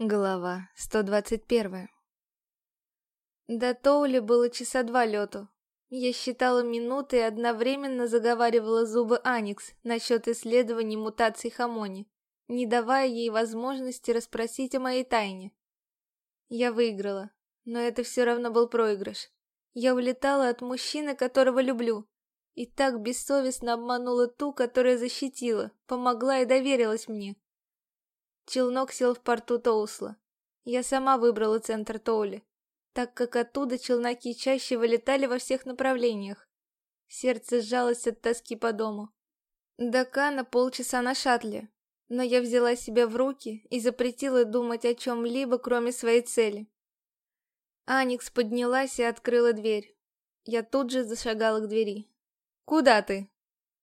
Глава 121 До Тоули было часа два лету. Я считала минуты и одновременно заговаривала зубы Аникс насчет исследований мутаций Хамони, не давая ей возможности расспросить о моей тайне. Я выиграла, но это все равно был проигрыш. Я улетала от мужчины, которого люблю, и так бессовестно обманула ту, которая защитила, помогла и доверилась мне. Челнок сел в порту Тоусла. Я сама выбрала центр Тоули, так как оттуда челноки чаще вылетали во всех направлениях. Сердце сжалось от тоски по дому. До Кана полчаса на шаттле, но я взяла себя в руки и запретила думать о чем-либо, кроме своей цели. Аникс поднялась и открыла дверь. Я тут же зашагала к двери. «Куда ты?»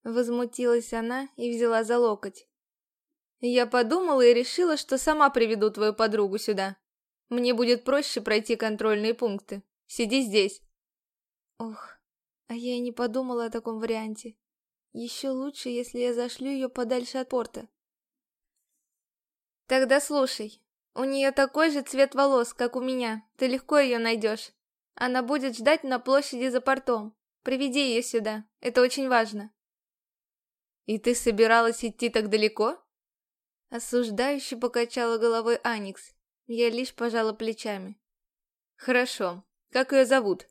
Возмутилась она и взяла за локоть. Я подумала и решила, что сама приведу твою подругу сюда. Мне будет проще пройти контрольные пункты. Сиди здесь. Ох, а я и не подумала о таком варианте. Еще лучше, если я зашлю ее подальше от порта. Тогда слушай. У нее такой же цвет волос, как у меня. Ты легко ее найдешь. Она будет ждать на площади за портом. Приведи ее сюда. Это очень важно. И ты собиралась идти так далеко? Осуждающе покачала головой Аникс. Я лишь пожала плечами. Хорошо. Как ее зовут?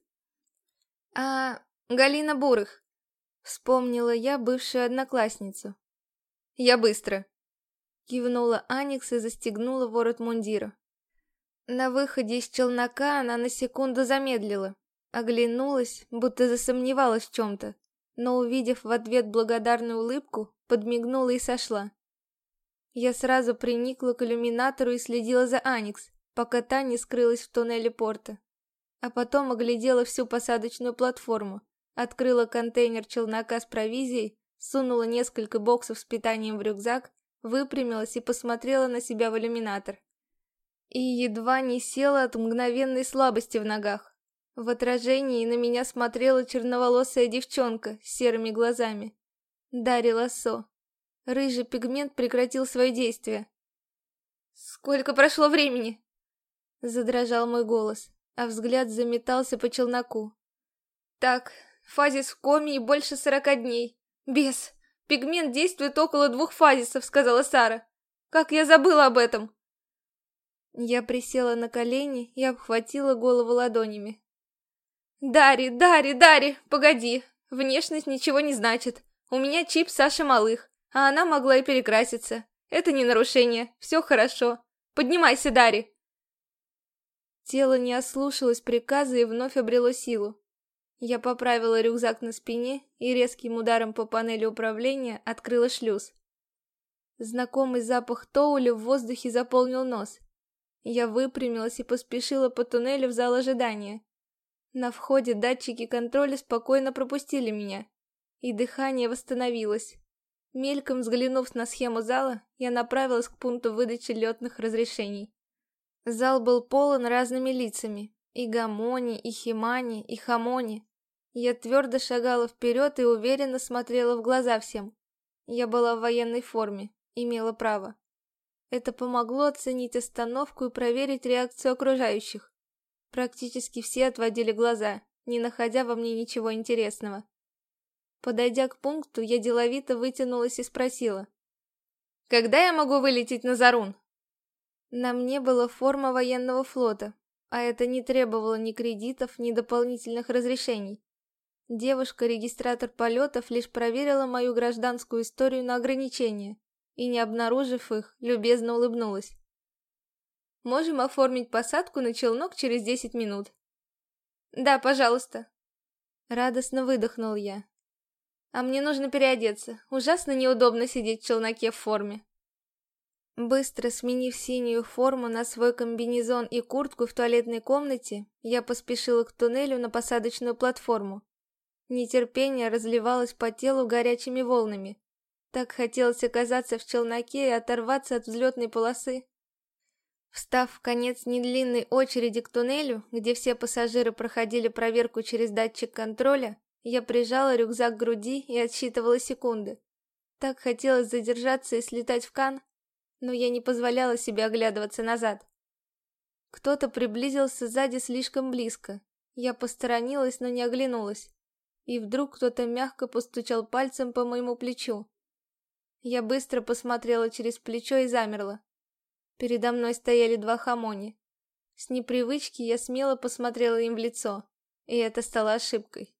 А, Галина Бурых. Вспомнила я бывшую одноклассницу. Я быстро. Кивнула Аникс и застегнула ворот мундира. На выходе из челнока она на секунду замедлила. Оглянулась, будто засомневалась в чем-то, но, увидев в ответ благодарную улыбку, подмигнула и сошла. Я сразу приникла к иллюминатору и следила за Аникс, пока та не скрылась в туннеле порта. А потом оглядела всю посадочную платформу, открыла контейнер челнока с провизией, сунула несколько боксов с питанием в рюкзак, выпрямилась и посмотрела на себя в иллюминатор. И едва не села от мгновенной слабости в ногах. В отражении на меня смотрела черноволосая девчонка с серыми глазами. Дарья Лассо. Рыжий пигмент прекратил свое действие. «Сколько прошло времени?» Задрожал мой голос, а взгляд заметался по челноку. «Так, фазис в коме и больше сорока дней. Без. Пигмент действует около двух фазисов», — сказала Сара. «Как я забыла об этом!» Я присела на колени и обхватила голову ладонями. «Дари, Дари, Дари, погоди! Внешность ничего не значит. У меня чип Саши Малых. А она могла и перекраситься. Это не нарушение, все хорошо. Поднимайся, Дари!» Тело не ослушалось приказа и вновь обрело силу. Я поправила рюкзак на спине и резким ударом по панели управления открыла шлюз. Знакомый запах Тоули в воздухе заполнил нос. Я выпрямилась и поспешила по туннелю в зал ожидания. На входе датчики контроля спокойно пропустили меня, и дыхание восстановилось. Мельком взглянув на схему зала, я направилась к пункту выдачи летных разрешений. Зал был полон разными лицами. И Гамони, и Химани, и Хамони. Я твердо шагала вперед и уверенно смотрела в глаза всем. Я была в военной форме, имела право. Это помогло оценить остановку и проверить реакцию окружающих. Практически все отводили глаза, не находя во мне ничего интересного. Подойдя к пункту, я деловито вытянулась и спросила. «Когда я могу вылететь на Зарун?» На мне была форма военного флота, а это не требовало ни кредитов, ни дополнительных разрешений. Девушка-регистратор полетов лишь проверила мою гражданскую историю на ограничения и, не обнаружив их, любезно улыбнулась. «Можем оформить посадку на челнок через десять минут». «Да, пожалуйста». Радостно выдохнул я, а мне нужно переодеться. Ужасно неудобно сидеть в челноке в форме. Быстро сменив синюю форму на свой комбинезон и куртку в туалетной комнате, я поспешила к туннелю на посадочную платформу. Нетерпение разливалось по телу горячими волнами. Так хотелось оказаться в челноке и оторваться от взлетной полосы. Встав в конец недлинной очереди к туннелю, где все пассажиры проходили проверку через датчик контроля, я прижала рюкзак к груди и отсчитывала секунды. Так хотелось задержаться и слетать в Кан, но я не позволяла себе оглядываться назад. Кто-то приблизился сзади слишком близко. Я посторонилась, но не оглянулась. И вдруг кто-то мягко постучал пальцем по моему плечу. Я быстро посмотрела через плечо и замерла. Передо мной стояли два хамони. С непривычки я смело посмотрела им в лицо, и это стало ошибкой.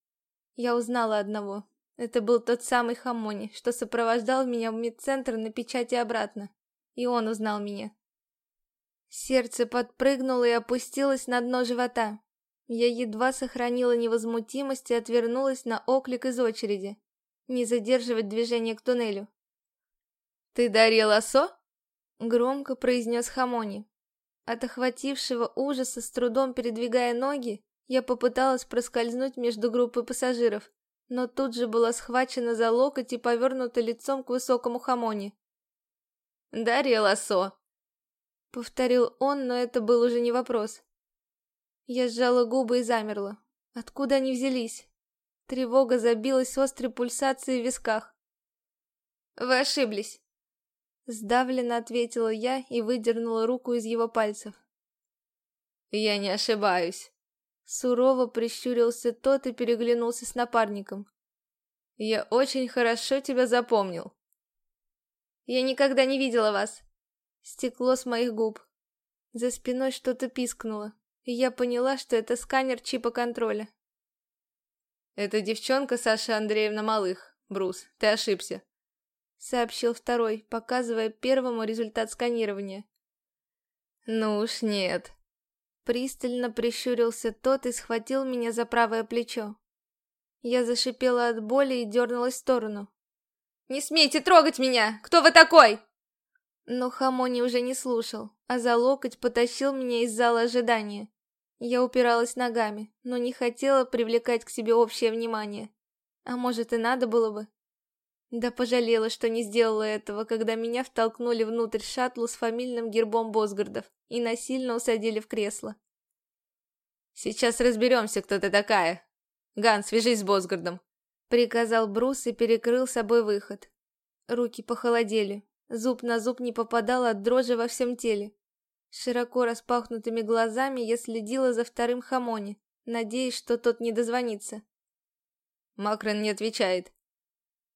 Я узнала одного. Это был тот самый хамони, что сопровождал меня в медцентр на печати обратно. И он узнал меня. Сердце подпрыгнуло и опустилось на дно живота. Я едва сохранила невозмутимость и отвернулась на оклик из очереди. Не задерживать движение к туннелю. «Ты Дарья Лосо?» Громко произнес Хамони. От охватившего ужаса, с трудом передвигая ноги, я попыталась проскользнуть между группой пассажиров, но тут же была схвачена за локоть и повернута лицом к высокому Хамони. «Дарья Лосо!» Повторил он, но это был уже не вопрос. Я сжала губы и замерла. Откуда они взялись? Тревога забилась острой пульсацией в висках. «Вы ошиблись!» Сдавленно ответила я и выдернула руку из его пальцев. «Я не ошибаюсь!» Сурово прищурился тот и переглянулся с напарником. «Я очень хорошо тебя запомнил!» «Я никогда не видела вас!» Стекло с моих губ. За спиной что-то пискнуло, и я поняла, что это сканер чипа контроля. «Это девчонка Саша Андреевна Малых, Брус, ты ошибся», — сообщил второй, показывая первому результат сканирования. «Ну уж нет». Пристально прищурился тот и схватил меня за правое плечо. Я зашипела от боли и дернулась в сторону. «Не смейте трогать меня! Кто вы такой?» Но Хамони уже не слушал, а за локоть потащил меня из зала ожидания. Я упиралась ногами, но не хотела привлекать к себе общее внимание. А может и надо было бы. Да пожалела, что не сделала этого, когда меня втолкнули внутрь шаттлу с фамильным гербом Босгардов и насильно усадили в кресло. «Сейчас разберемся, кто ты такая. Ган, свяжись с Босгардом», — приказал Брус и перекрыл собой выход. Руки похолодели, Зуб на зуб не попадал от дрожи во всем теле. Широко распахнутыми глазами я следила за вторым хамони, надеясь, что тот не дозвонится. Макрон не отвечает.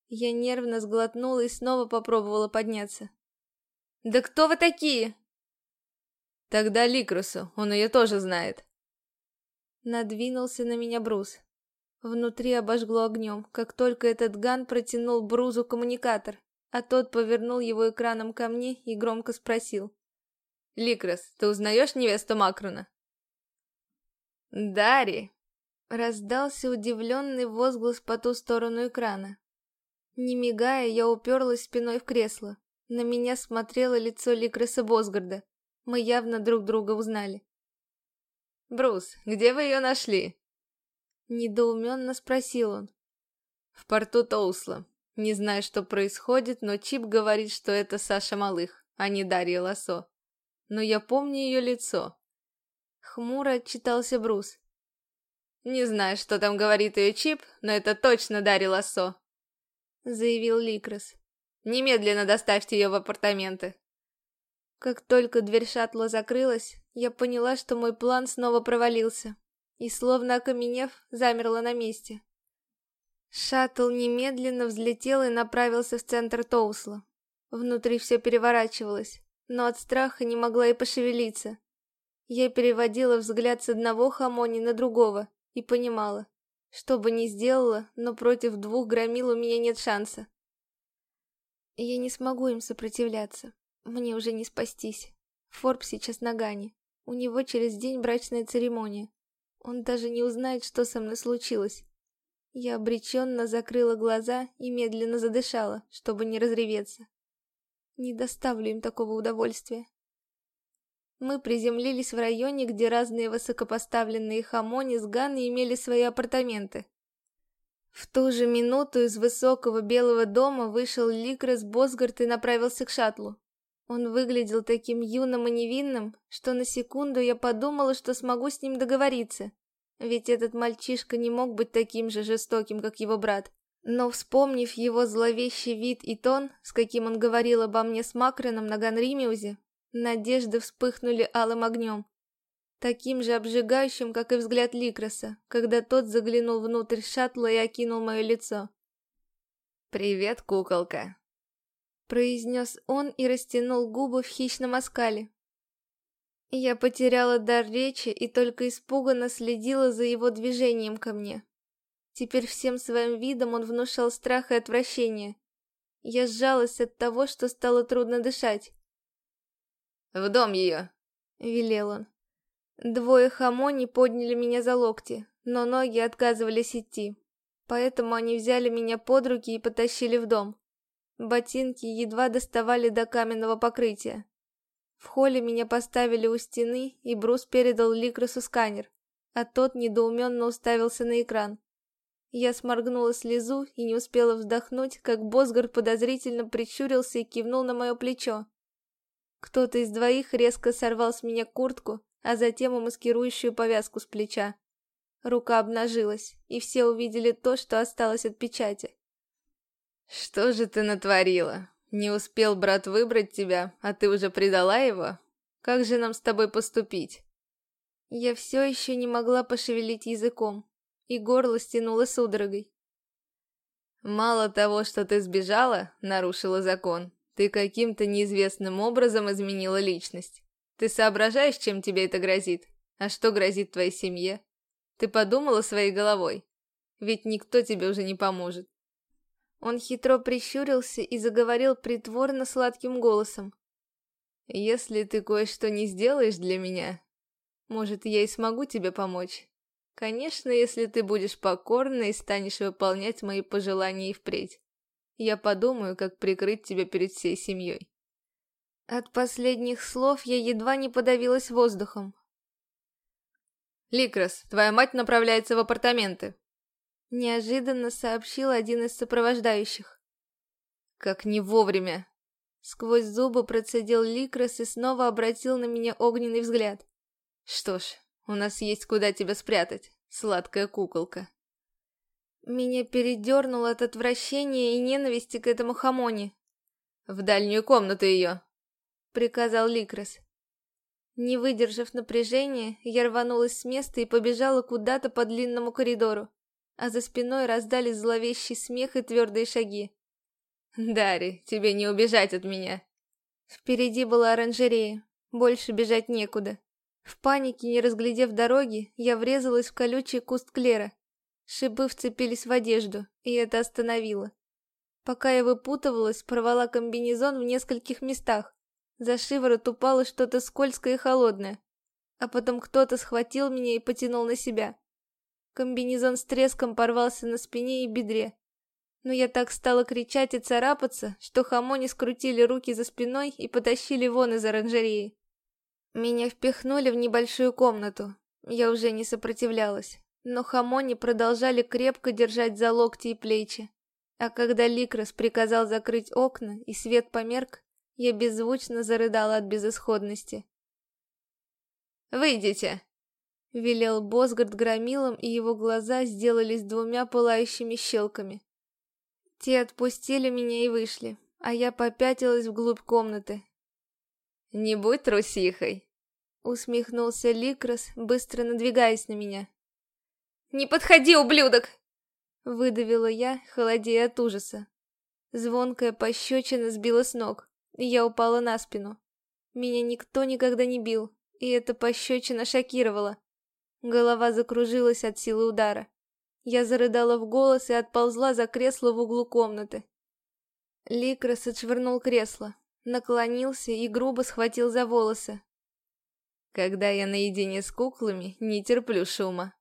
Я нервно сглотнула и снова попробовала подняться. «Да кто вы такие?» «Тогда Ликрусу, он ее тоже знает». Надвинулся на меня Брус. Внутри обожгло огнем, как только этот ган протянул Брузу коммуникатор а тот повернул его экраном ко мне и громко спросил. «Ликрос, ты узнаешь невесту Макрона?» «Дари!» — раздался удивленный возглас по ту сторону экрана. Не мигая, я уперлась спиной в кресло. На меня смотрело лицо Ликроса Босгарда. Мы явно друг друга узнали. «Брус, где вы ее нашли?» Недоуменно спросил он. «В порту Тоусла. Не знаю, что происходит, но Чип говорит, что это Саша Малых, а не Дарья Лосо. Но я помню ее лицо. Хмуро отчитался Брус. Не знаю, что там говорит ее Чип, но это точно Дарья Лосо. Заявил Ликрос. Немедленно доставьте ее в апартаменты. Как только дверь шаттла закрылась, я поняла, что мой план снова провалился. И, словно окаменев, замерла на месте. Шаттл немедленно взлетел и направился в центр Тоусла. Внутри все переворачивалось, но от страха не могла и пошевелиться. Я переводила взгляд с одного хамони на другого и понимала, что бы ни сделала, но против двух громил у меня нет шанса. Я не смогу им сопротивляться. Мне уже не спастись. Форб сейчас на Гане. У него через день брачная церемония. Он даже не узнает, что со мной случилось. Я обреченно закрыла глаза и медленно задышала, чтобы не разреветься. Не доставлю им такого удовольствия. Мы приземлились в районе, где разные высокопоставленные хамони с Ганной имели свои апартаменты. В ту же минуту из высокого белого дома вышел Ликрес Босгард и направился к шаттлу. Он выглядел таким юным и невинным, что на секунду я подумала, что смогу с ним договориться. Ведь этот мальчишка не мог быть таким же жестоким, как его брат. Но вспомнив его зловещий вид и тон, с каким он говорил обо мне с Макроном на Ганримиузе, надежды вспыхнули алым огнем. Таким же обжигающим, как и взгляд Ликроса, когда тот заглянул внутрь шаттла и окинул мое лицо. «Привет, куколка», — произнес он и растянул губы в хищном оскале. Я потеряла дар речи и только испуганно следила за его движением ко мне. Теперь всем своим видом он внушал страх и отвращение. Я сжалась от того, что стало трудно дышать. «В дом ее!» — велел он. Двое хамони подняли меня за локти, но ноги отказывались идти. Поэтому они взяли меня под руки и потащили в дом. Ботинки едва доставали до каменного покрытия. В холле меня поставили у стены, и Брус передал Ликросу сканер, а тот недоуменно уставился на экран. Я сморгнула слезу и не успела вздохнуть, как Босгар подозрительно прищурился и кивнул на мое плечо. Кто-то из двоих резко сорвал с меня куртку, а затем и маскирующую повязку с плеча. Рука обнажилась, и все увидели то, что осталось от печати. «Что же ты натворила?» Не успел брат выбрать тебя, а ты уже предала его? Как же нам с тобой поступить? Я все еще не могла пошевелить языком, и горло стянуло судорогой. Мало того, что ты сбежала, нарушила закон, ты каким-то неизвестным образом изменила личность. Ты соображаешь, чем тебе это грозит? А что грозит твоей семье? Ты подумала своей головой? Ведь никто тебе уже не поможет. Он хитро прищурился и заговорил притворно сладким голосом. «Если ты кое-что не сделаешь для меня, может, я и смогу тебе помочь. Конечно, если ты будешь покорна и станешь выполнять мои пожелания и впредь. Я подумаю, как прикрыть тебя перед всей семьей». От последних слов я едва не подавилась воздухом. «Ликрас, твоя мать направляется в апартаменты», Неожиданно сообщил один из сопровождающих. Как не вовремя. Сквозь зубы процедил Ликрос и снова обратил на меня огненный взгляд. Что ж, у нас есть куда тебя спрятать, сладкая куколка. Меня передернуло от отвращения и ненависти к этому хамоне. В дальнюю комнату ее, приказал Ликрос. Не выдержав напряжения, я рванулась с места и побежала куда-то по длинному коридору а за спиной раздались зловещий смех и твердые шаги. «Дарри, тебе не убежать от меня!» Впереди была оранжерея, больше бежать некуда. В панике, не разглядев дороги, я врезалась в колючий куст клера. Шипы вцепились в одежду, и это остановило. Пока я выпутывалась, порвала комбинезон в нескольких местах. За шиворот упало что-то скользкое и холодное. А потом кто-то схватил меня и потянул на себя. Комбинезон с треском порвался на спине и бедре. Но я так стала кричать и царапаться, что хамони скрутили руки за спиной и потащили вон из оранжереи. Меня впихнули в небольшую комнату. Я уже не сопротивлялась. Но хамони продолжали крепко держать за локти и плечи. А когда Ликрос приказал закрыть окна и свет померк, я беззвучно зарыдала от безысходности. «Выйдите!» Велел Босгард громилом, и его глаза сделались двумя пылающими щелками. Те отпустили меня и вышли, а я попятилась вглубь комнаты. «Не будь трусихой!» Усмехнулся Ликрос, быстро надвигаясь на меня. «Не подходи, ублюдок!» Выдавила я, холодея от ужаса. Звонкая пощечина сбила с ног, и я упала на спину. Меня никто никогда не бил, и эта пощечина шокировала. Голова закружилась от силы удара. Я зарыдала в голос и отползла за кресло в углу комнаты. Ликрос отшвырнул кресло, наклонился и грубо схватил за волосы. Когда я наедине с куклами, не терплю шума.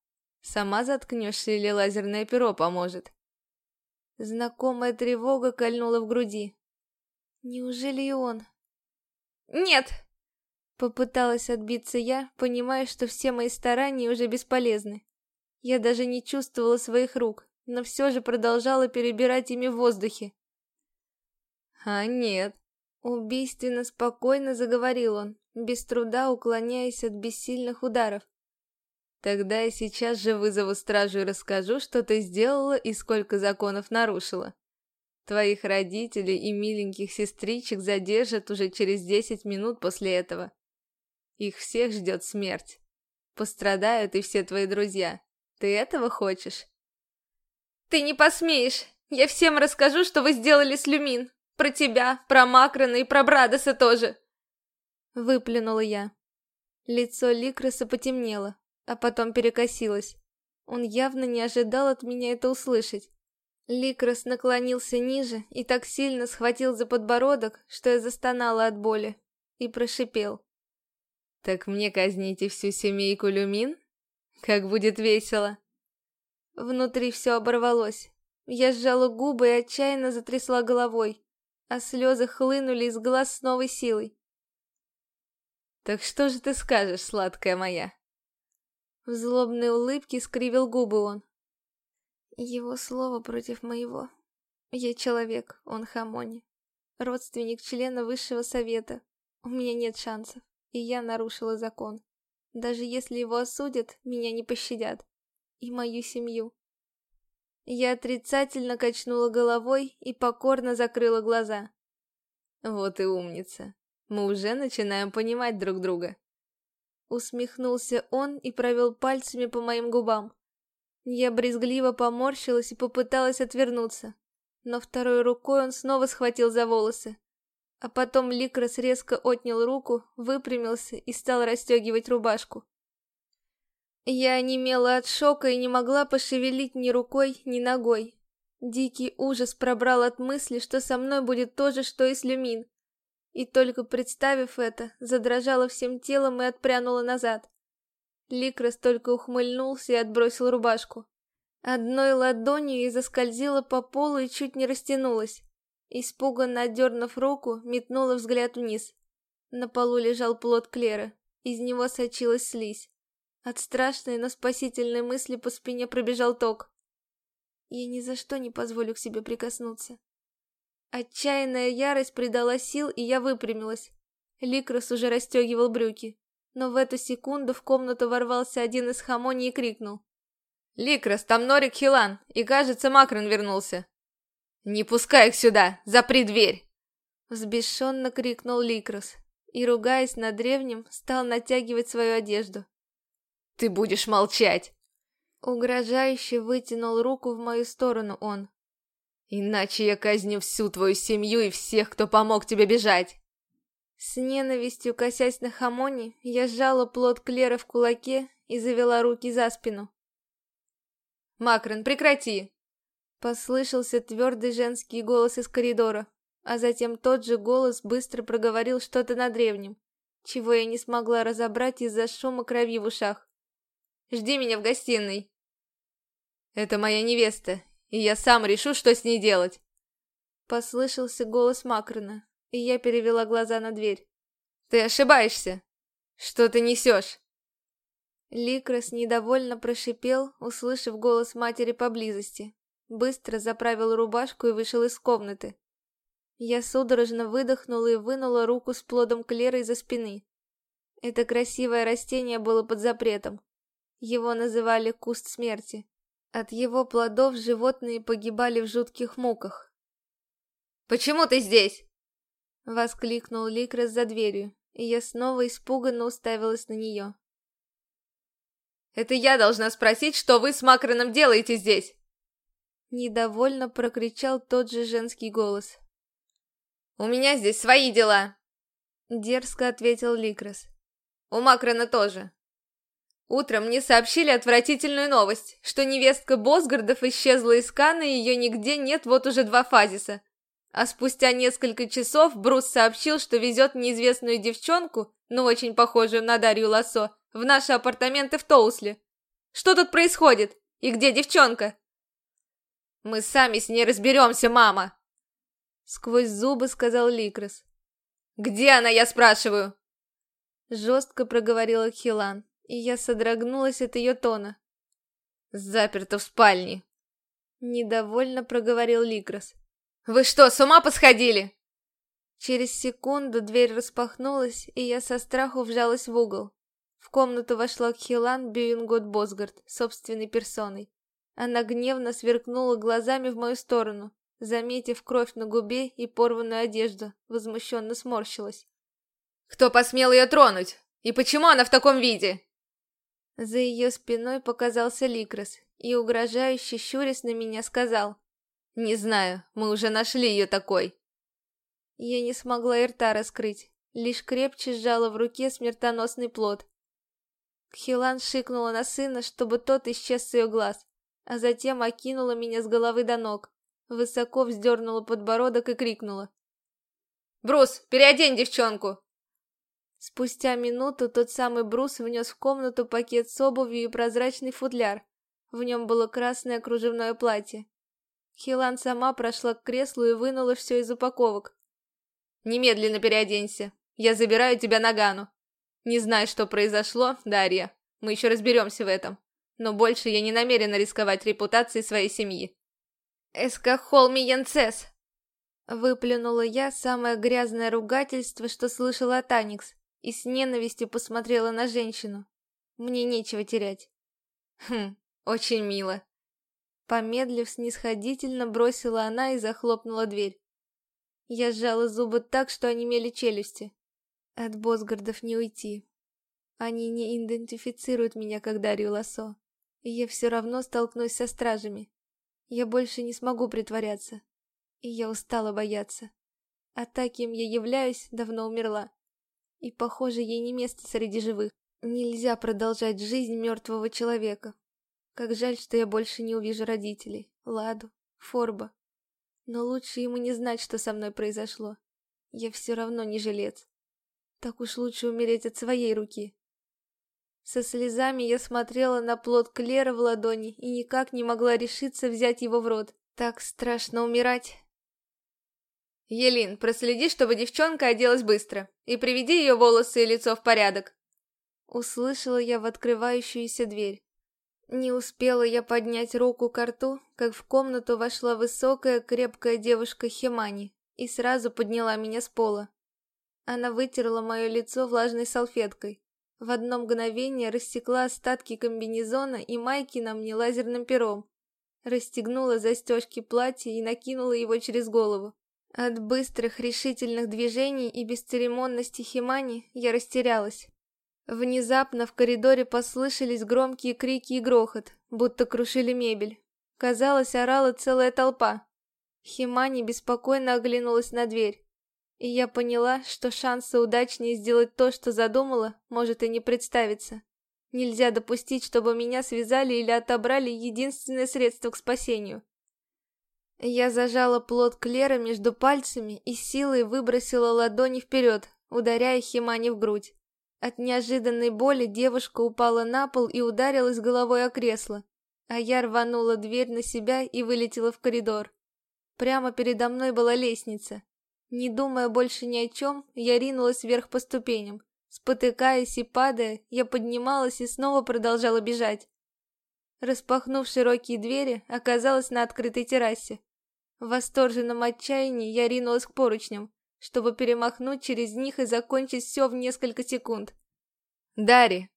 Сама заткнешься или лазерное перо поможет. Знакомая тревога кольнула в груди. Неужели и он? «Нет!» Попыталась отбиться я, понимая, что все мои старания уже бесполезны. Я даже не чувствовала своих рук, но все же продолжала перебирать ими в воздухе. «А нет», — убийственно спокойно заговорил он, без труда уклоняясь от бессильных ударов. «Тогда я сейчас же вызову стражу и расскажу, что ты сделала и сколько законов нарушила. Твоих родителей и миленьких сестричек задержат уже через десять минут после этого. Их всех ждет смерть. Пострадают и все твои друзья. Ты этого хочешь? Ты не посмеешь. Я всем расскажу, что вы сделали с Люмин. Про тебя, про Макрона и про Брадоса тоже. Выплюнула я. Лицо Ликроса потемнело, а потом перекосилось. Он явно не ожидал от меня это услышать. Ликрос наклонился ниже и так сильно схватил за подбородок, что я застонала от боли, и прошипел. «Так мне казните всю семейку Люмин? Как будет весело!» Внутри все оборвалось. Я сжала губы и отчаянно затрясла головой, а слезы хлынули из глаз с новой силой. «Так что же ты скажешь, сладкая моя?» В злобной улыбке скривил губы он. Его слово против моего. Я человек, он Хамони. Родственник члена высшего совета. У меня нет шансов, и я нарушила закон. Даже если его осудят, меня не пощадят. И мою семью. Я отрицательно качнула головой и покорно закрыла глаза. Вот и умница. Мы уже начинаем понимать друг друга. Усмехнулся он и провел пальцами по моим губам. Я брезгливо поморщилась и попыталась отвернуться. Но второй рукой он снова схватил за волосы. А потом Ликрос резко отнял руку, выпрямился и стал расстегивать рубашку. Я онемела от шока и не могла пошевелить ни рукой, ни ногой. Дикий ужас пробрал от мысли, что со мной будет то же, что и с Люмин. И только представив это, задрожала всем телом и отпрянула назад. Ликрос только ухмыльнулся и отбросил рубашку. Одной ладонью и заскользила по полу и чуть не растянулась. Испуганно отдернув руку, метнула взгляд вниз. На полу лежал плод Клеры. Из него сочилась слизь. От страшной, но спасительной мысли по спине пробежал ток. Я ни за что не позволю к себе прикоснуться. Отчаянная ярость придала сил, и я выпрямилась. Ликрос уже расстегивал брюки. Но в эту секунду в комнату ворвался один из хамони и крикнул. «Ликрос, там Норик Хилан, и кажется, Макрон вернулся». «Не пускай их сюда! Запри дверь!» Взбешенно крикнул Ликрос и, ругаясь на древнем, стал натягивать свою одежду. «Ты будешь молчать!» Угрожающе вытянул руку в мою сторону он. Иначе я казню всю твою семью и всех, кто помог тебе бежать. С ненавистью косясь на Хамони, я сжала плод Клера в кулаке и завела руки за спину. «Макрон, прекрати!» Послышался твердый женский голос из коридора, а затем тот же голос быстро проговорил что-то на древнем, чего я не смогла разобрать из-за шума крови в ушах. «Жди меня в гостиной!» «Это моя невеста, и я сам решу, что с ней делать. Послышался голос Макрона, и я перевела глаза на дверь. Ты ошибаешься. Что ты несешь? Ликрос недовольно прошипел, услышав голос матери поблизости. Быстро заправил рубашку и вышел из комнаты. Я судорожно выдохнула и вынула руку с плодом клера из-за спины. Это красивое растение было под запретом. Его называли куст смерти. От его плодов животные погибали в жутких муках. «Почему ты здесь?» Воскликнул Ликрос за дверью, и я снова испуганно уставилась на нее. «Это я должна спросить, что вы с Макроном делаете здесь?» Недовольно прокричал тот же женский голос. «У меня здесь свои дела!» Дерзко ответил Ликрос. «У Макрона тоже. Утром мне сообщили отвратительную новость, что невестка Босгардов исчезла из Кана и ее нигде нет вот уже два фазиса. А спустя несколько часов Брус сообщил, что везет неизвестную девчонку, ну очень похожую на Дарью Лассо, в наши апартаменты в Тоусле. Что тут происходит? И где девчонка? Мы сами с ней разберемся, мама. Сквозь зубы сказал Ликрос. Где она, я спрашиваю? Жестко проговорила Хилан и я содрогнулась от ее тона. «Заперто в спальне!» Недовольно проговорил Ликрос. «Вы что, с ума посходили?» Через секунду дверь распахнулась, и я со страху вжалась в угол. В комнату вошла Хилан Бюингот Босгард собственной персоной. Она гневно сверкнула глазами в мою сторону, заметив кровь на губе и порванную одежду, возмущенно сморщилась. «Кто посмел ее тронуть? И почему она в таком виде?» За ее спиной показался Ликрос и, угрожающе щурясь на меня, сказал. «Не знаю, мы уже нашли ее такой». Я не смогла и рта раскрыть, лишь крепче сжала в руке смертоносный плод. Кхилан шикнула на сына, чтобы тот исчез с ее глаз, а затем окинула меня с головы до ног, высоко вздернула подбородок и крикнула. «Брус, переодень девчонку!» Спустя минуту тот самый Брус внес в комнату пакет с обувью и прозрачный футляр. В нем было красное кружевное платье. Хилан сама прошла к креслу и вынула все из упаковок. «Немедленно переоденься. Я забираю тебя на Гану. Не знаю, что произошло, Дарья. Мы еще разберемся в этом. Но больше я не намерена рисковать репутацией своей семьи». «Эскахолми Янцес!» Выплюнула я самое грязное ругательство, что слышала от Аникс и с ненавистью посмотрела на женщину. Мне нечего терять. Хм, очень мило. Помедлив, снисходительно бросила она и захлопнула дверь. Я сжала зубы так, что онемели челюсти. От Босгардов не уйти. Они не идентифицируют меня как Дарью Лосо, и я все равно столкнусь со стражами. Я больше не смогу притворяться, и я устала бояться. А та, кем я являюсь, давно умерла. И, похоже, ей не место среди живых. Нельзя продолжать жизнь мертвого человека. Как жаль, что я больше не увижу родителей, Ладу, Форба. Но лучше ему не знать, что со мной произошло. Я все равно не жилец. Так уж лучше умереть от своей руки. Со слезами я смотрела на плод Клера в ладони и никак не могла решиться взять его в рот. Так страшно умирать. «Елин, проследи, чтобы девчонка оделась быстро, и приведи ее волосы и лицо в порядок». Услышала я в открывающуюся дверь. Не успела я поднять руку к рту, как в комнату вошла высокая, крепкая девушка Химани и сразу подняла меня с пола. Она вытерла мое лицо влажной салфеткой. В одно мгновение рассекла остатки комбинезона и майки на мне лазерным пером. Расстегнула застежки платья и накинула его через голову. От быстрых решительных движений и бесцеремонности Химани я растерялась. Внезапно в коридоре послышались громкие крики и грохот, будто крушили мебель. Казалось, орала целая толпа. Химани беспокойно оглянулась на дверь. И я поняла, что шанса удачнее сделать то, что задумала, может и не представиться. Нельзя допустить, чтобы меня связали или отобрали единственное средство к спасению. Я зажала плод Клера между пальцами и силой выбросила ладони вперед, ударяя Химани в грудь. От неожиданной боли девушка упала на пол и ударилась головой о кресло, а я рванула дверь на себя и вылетела в коридор. Прямо передо мной была лестница. Не думая больше ни о чем, я ринулась вверх по ступеням. Спотыкаясь и падая, я поднималась и снова продолжала бежать. Распахнув широкие двери, оказалась на открытой террасе. В восторженном отчаянии я ринулась к поручням, чтобы перемахнуть через них и закончить все в несколько секунд. «Дарри!»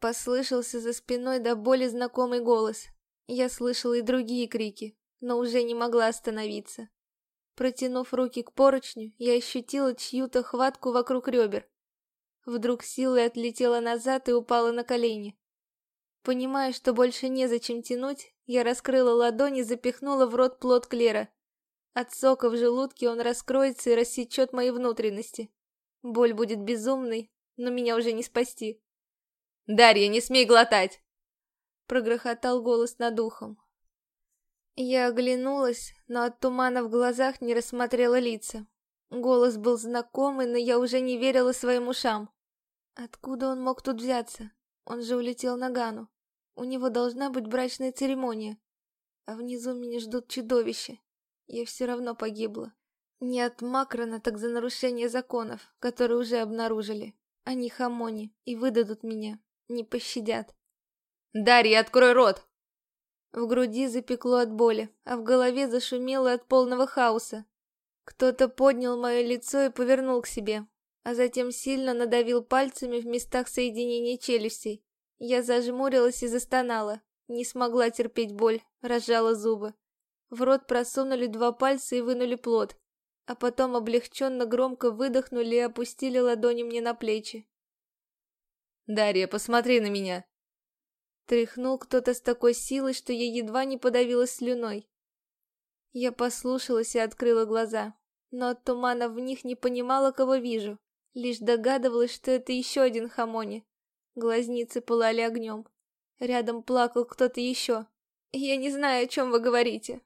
Послышался за спиной до боли знакомый голос. Я слышала и другие крики, но уже не могла остановиться. Протянув руки к поручню, я ощутила чью-то хватку вокруг ребер. Вдруг силой отлетела назад и упала на колени. Понимая, что больше незачем тянуть, я раскрыла ладонь и запихнула в рот плод Клера. От сока в желудке он раскроется и рассечет мои внутренности. Боль будет безумной, но меня уже не спасти. «Дарья, не смей глотать!» Прогрохотал голос над ухом. Я оглянулась, но от тумана в глазах не рассмотрела лица. Голос был знакомый, но я уже не верила своим ушам. Откуда он мог тут взяться? Он же улетел на Гану. У него должна быть брачная церемония. А внизу меня ждут чудовища. Я все равно погибла. Не от Макрона, так за нарушение законов, которые уже обнаружили. Они хамони и выдадут меня. Не пощадят. «Дарья, открой рот!» В груди запекло от боли, а в голове зашумело от полного хаоса. Кто-то поднял мое лицо и повернул к себе, а затем сильно надавил пальцами в местах соединения челюстей. Я зажмурилась и застонала. Не смогла терпеть боль, разжала зубы. В рот просунули два пальца и вынули плод, а потом облегченно громко выдохнули и опустили ладони мне на плечи. «Дарья, посмотри на меня!» Тряхнул кто-то с такой силой, что я едва не подавилась слюной. Я послушалась и открыла глаза, но от тумана в них не понимала, кого вижу. Лишь догадывалась, что это еще один Хамони. Глазницы пылали огнем. Рядом плакал кто-то еще. Я не знаю, о чем вы говорите.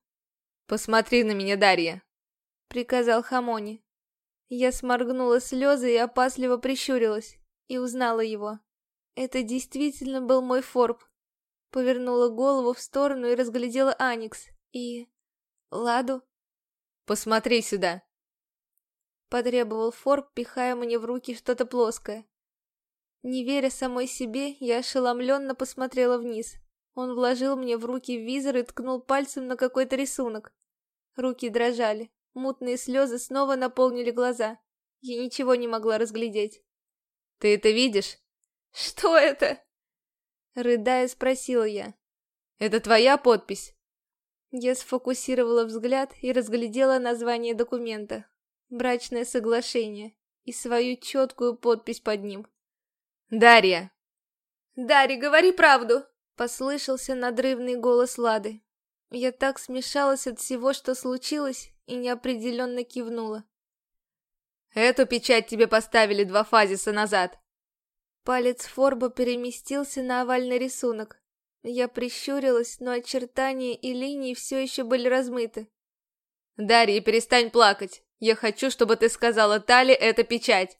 «Посмотри на меня, Дарья!» — приказал Хамони. Я сморгнула слезы и опасливо прищурилась, и узнала его. Это действительно был мой Форб. Повернула голову в сторону и разглядела Аникс. И... Ладу. «Посмотри сюда!» Потребовал Форб, пихая мне в руки что-то плоское. Не веря самой себе, я ошеломленно посмотрела вниз. Он вложил мне в руки визор и ткнул пальцем на какой-то рисунок. Руки дрожали, мутные слезы снова наполнили глаза. Я ничего не могла разглядеть. «Ты это видишь?» «Что это?» Рыдая, спросила я. «Это твоя подпись?» Я сфокусировала взгляд и разглядела название документа. Брачное соглашение. И свою четкую подпись под ним. «Дарья!» «Дарья, говори правду!» Послышался надрывный голос Лады. Я так смешалась от всего, что случилось, и неопределенно кивнула. «Эту печать тебе поставили два фазиса назад!» Палец Форба переместился на овальный рисунок. Я прищурилась, но очертания и линии все еще были размыты. «Дарья, перестань плакать! Я хочу, чтобы ты сказала Тали это печать!»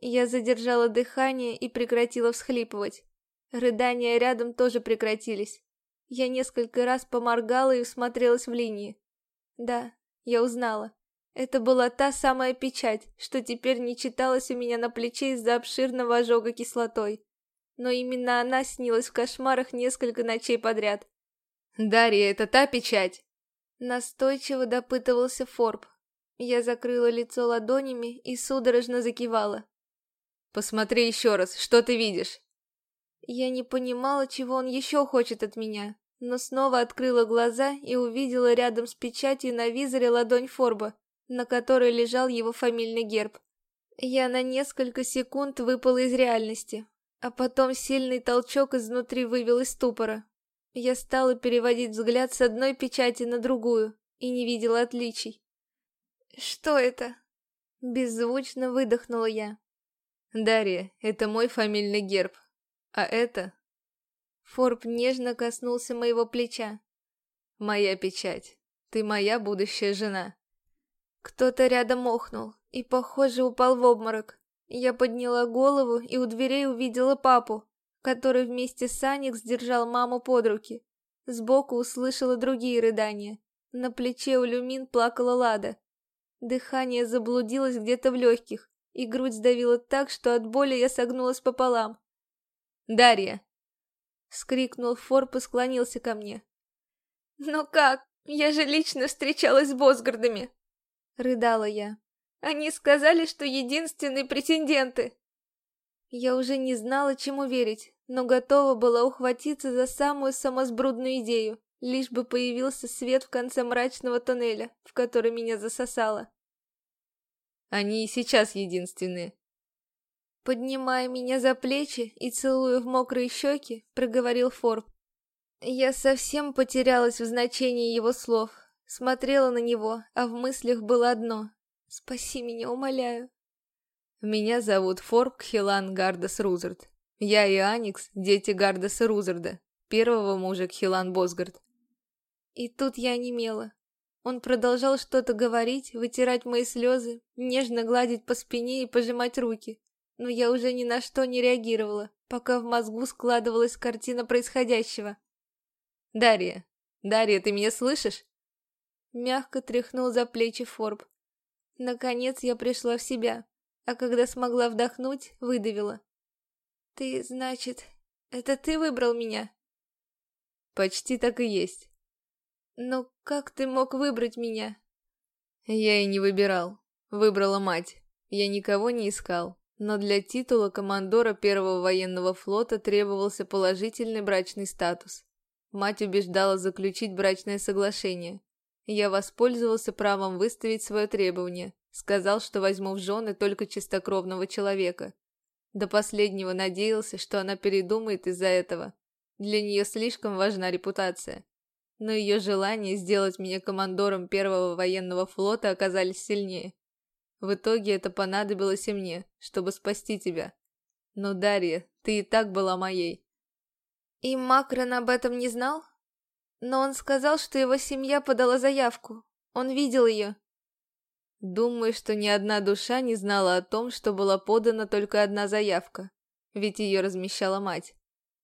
Я задержала дыхание и прекратила всхлипывать. Рыдания рядом тоже прекратились. Я несколько раз поморгала и всмотрелась в линии. Да, я узнала. Это была та самая печать, что теперь не читалась у меня на плече из-за обширного ожога кислотой. Но именно она снилась в кошмарах несколько ночей подряд. «Дарья, это та печать?» Настойчиво допытывался Форб. Я закрыла лицо ладонями и судорожно закивала. «Посмотри еще раз, что ты видишь?» Я не понимала, чего он еще хочет от меня, но снова открыла глаза и увидела рядом с печатью на визоре ладонь Форба, на которой лежал его фамильный герб. Я на несколько секунд выпала из реальности, а потом сильный толчок изнутри вывел из ступора. Я стала переводить взгляд с одной печати на другую и не видела отличий. «Что это?» Беззвучно выдохнула я. «Дарья, это мой фамильный герб. А это...» Форб нежно коснулся моего плеча. «Моя печать. Ты моя будущая жена». Кто-то рядом охнул и, похоже, упал в обморок. Я подняла голову и у дверей увидела папу, который вместе с Аникс держал маму под руки. Сбоку услышала другие рыдания. На плече у Люмин плакала Лада. Дыхание заблудилось где-то в легких, и грудь сдавила так, что от боли я согнулась пополам. «Дарья!» — скрикнул Форб и склонился ко мне. «Ну как? Я же лично встречалась с Босгардами!» — рыдала я. «Они сказали, что единственные претенденты!» Я уже не знала, чему верить, но готова была ухватиться за самую самосбрудную идею, лишь бы появился свет в конце мрачного тоннеля, в который меня засосало. Они и сейчас единственные. Поднимая меня за плечи и целуя в мокрые щеки, проговорил Форб. Я совсем потерялась в значении его слов, смотрела на него, а в мыслях было одно. «Спаси меня, умоляю». Меня зовут Форб Хилан Гардас Рузерт. Я и Аникс – дети Гардаса Рузерда, первого мужа Хилан Босгард. И тут я онемела. Он продолжал что-то говорить, вытирать мои слезы, нежно гладить по спине и пожимать руки. Но я уже ни на что не реагировала, пока в мозгу складывалась картина происходящего. «Дарья! Дарья, ты меня слышишь?» Мягко тряхнул за плечи Форб. Наконец я пришла в себя, а когда смогла вдохнуть, выдавила. «Ты, значит, это ты выбрал меня?» «Почти так и есть. Но как ты мог выбрать меня? Я и не выбирал. Выбрала мать. Я никого не искал. Но для титула командора первого военного флота требовался положительный брачный статус. Мать убеждала заключить брачное соглашение. Я воспользовался правом выставить свое требование. Сказал, что возьму в жены только чистокровного человека. До последнего надеялся, что она передумает из-за этого. Для нее слишком важна репутация. Но ее желание сделать меня командором первого военного флота оказались сильнее. В итоге это понадобилось и мне, чтобы спасти тебя. Но, Дарья, ты и так была моей. И Макрон об этом не знал? Но он сказал, что его семья подала заявку. Он видел ее. Думаю, что ни одна душа не знала о том, что была подана только одна заявка, ведь ее размещала мать.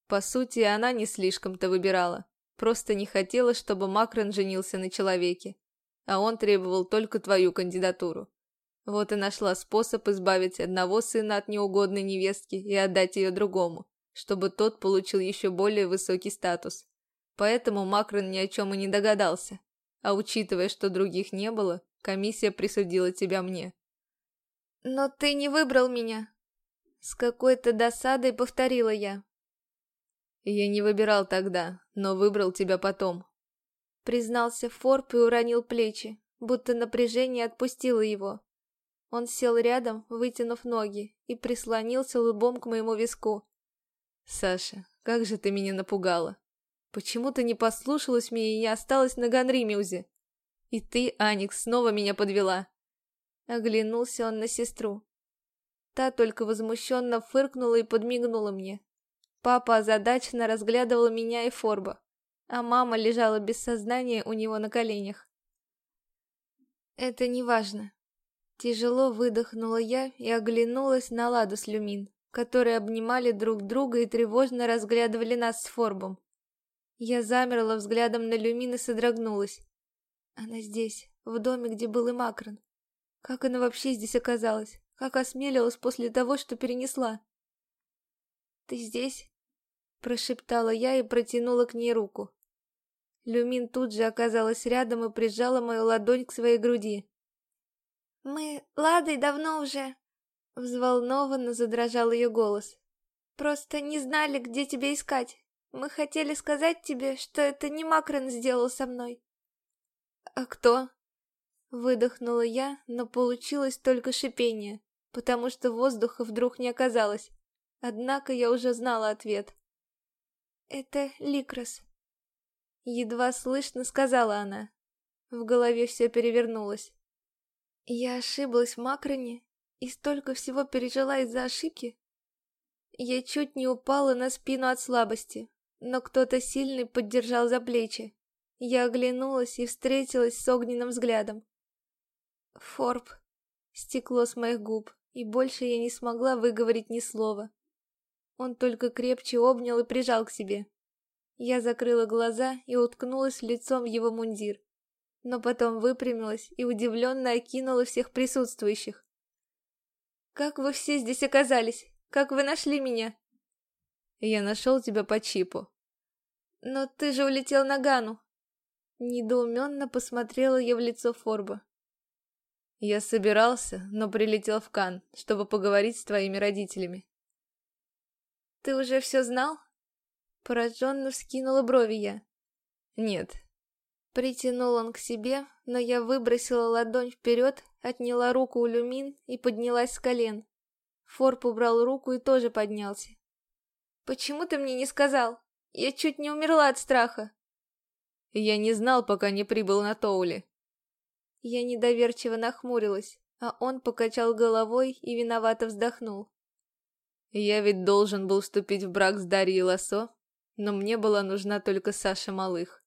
По сути, она не слишком-то выбирала, просто не хотела, чтобы Макрон женился на человеке, а он требовал только твою кандидатуру. Вот и нашла способ избавить одного сына от неугодной невестки и отдать ее другому, чтобы тот получил еще более высокий статус. Поэтому Макрон ни о чем и не догадался. А учитывая, что других не было, комиссия присудила тебя мне. «Но ты не выбрал меня!» С какой-то досадой повторила я. «Я не выбирал тогда, но выбрал тебя потом», признался Форб и уронил плечи, будто напряжение отпустило его. Он сел рядом, вытянув ноги, и прислонился лбом к моему виску. «Саша, как же ты меня напугала! Почему ты не послушалась меня и не осталась на Ганримюзе? И ты, Аникс, снова меня подвела!» Оглянулся он на сестру. Та только возмущенно фыркнула и подмигнула мне. Папа озадаченно разглядывал меня и Форба, а мама лежала без сознания у него на коленях. «Это не важно. Тяжело выдохнула я и оглянулась на Ладу с Люмин, которые обнимали друг друга и тревожно разглядывали нас с Форбом. Я замерла взглядом на Люмин и содрогнулась. Она здесь, в доме, где был и Макрон. Как она вообще здесь оказалась? Как осмелилась после того, что перенесла? «Ты здесь?» Прошептала я и протянула к ней руку. Люмин тут же оказалась рядом и прижала мою ладонь к своей груди. «Мы Ладой давно уже...» Взволнованно задрожал ее голос. «Просто не знали, где тебя искать. Мы хотели сказать тебе, что это не Макрон сделал со мной». «А кто?» Выдохнула я, но получилось только шипение, потому что воздуха вдруг не оказалось. Однако я уже знала ответ. «Это Ликрос», — едва слышно сказала она. В голове все перевернулось. Я ошиблась в Макроне и столько всего пережила из-за ошибки. Я чуть не упала на спину от слабости, но кто-то сильный поддержал за плечи. Я оглянулась и встретилась с огненным взглядом. Форб. Стекло с моих губ, и больше я не смогла выговорить ни слова. Он только крепче обнял и прижал к себе. Я закрыла глаза и уткнулась лицом в его мундир но потом выпрямилась и удивленно окинула всех присутствующих. «Как вы все здесь оказались? Как вы нашли меня?» «Я нашел тебя по чипу». «Но ты же улетел на Гану!» Недоуменно посмотрела я в лицо Форба. «Я собирался, но прилетел в Кан, чтобы поговорить с твоими родителями». «Ты уже все знал?» Пораженно вскинула брови я. «Нет, Притянул он к себе, но я выбросила ладонь вперед, отняла руку у люмин и поднялась с колен. Форб убрал руку и тоже поднялся. «Почему ты мне не сказал? Я чуть не умерла от страха». «Я не знал, пока не прибыл на Тоули». Я недоверчиво нахмурилась, а он покачал головой и виновато вздохнул. «Я ведь должен был вступить в брак с Дарьей Лосо, но мне была нужна только Саша Малых.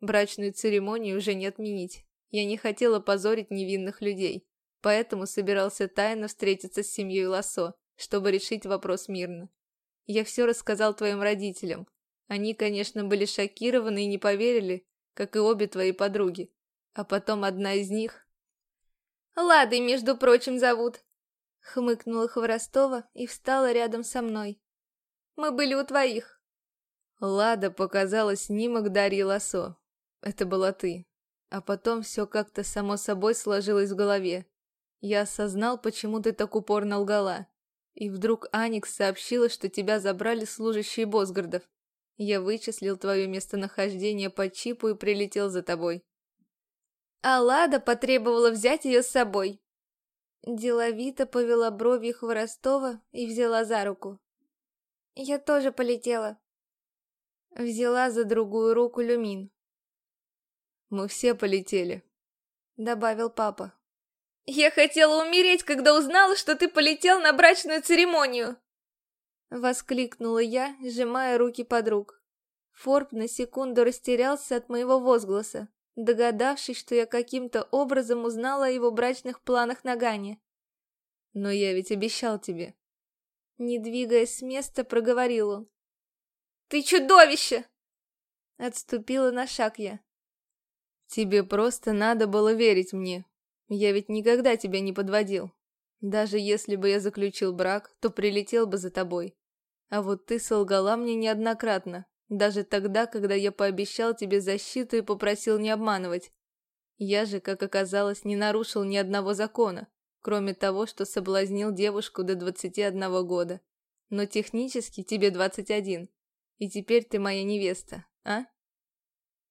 Брачную церемонию уже не отменить. Я не хотела позорить невинных людей, поэтому собирался тайно встретиться с семьей Лосо, чтобы решить вопрос мирно. Я все рассказал твоим родителям. Они, конечно, были шокированы и не поверили, как и обе твои подруги. А потом одна из них... «Ладой, между прочим, зовут!» Хмыкнула Хворостова и встала рядом со мной. «Мы были у твоих!» Лада показала снимок Дарьи Лосо, это была ты. А потом все как-то само собой сложилось в голове. Я осознал, почему ты так упорно лгала. И вдруг Аникс сообщила, что тебя забрали служащие Босгардов. Я вычислил твое местонахождение по чипу и прилетел за тобой. А Лада потребовала взять ее с собой. Деловито повела брови Хворостова и взяла за руку. Я тоже полетела. Взяла за другую руку люмин. «Мы все полетели», — добавил папа. «Я хотела умереть, когда узнала, что ты полетел на брачную церемонию!» Воскликнула я, сжимая руки подруг. Форб на секунду растерялся от моего возгласа, догадавшись, что я каким-то образом узнала о его брачных планах на Гане. «Но я ведь обещал тебе». Не двигаясь с места, проговорил он. «Ты чудовище!» Отступила на шаг я. «Тебе просто надо было верить мне. Я ведь никогда тебя не подводил. Даже если бы я заключил брак, то прилетел бы за тобой. А вот ты солгала мне неоднократно, даже тогда, когда я пообещал тебе защиту и попросил не обманывать. Я же, как оказалось, не нарушил ни одного закона, кроме того, что соблазнил девушку до 21 года. Но технически тебе 21, и теперь ты моя невеста, а?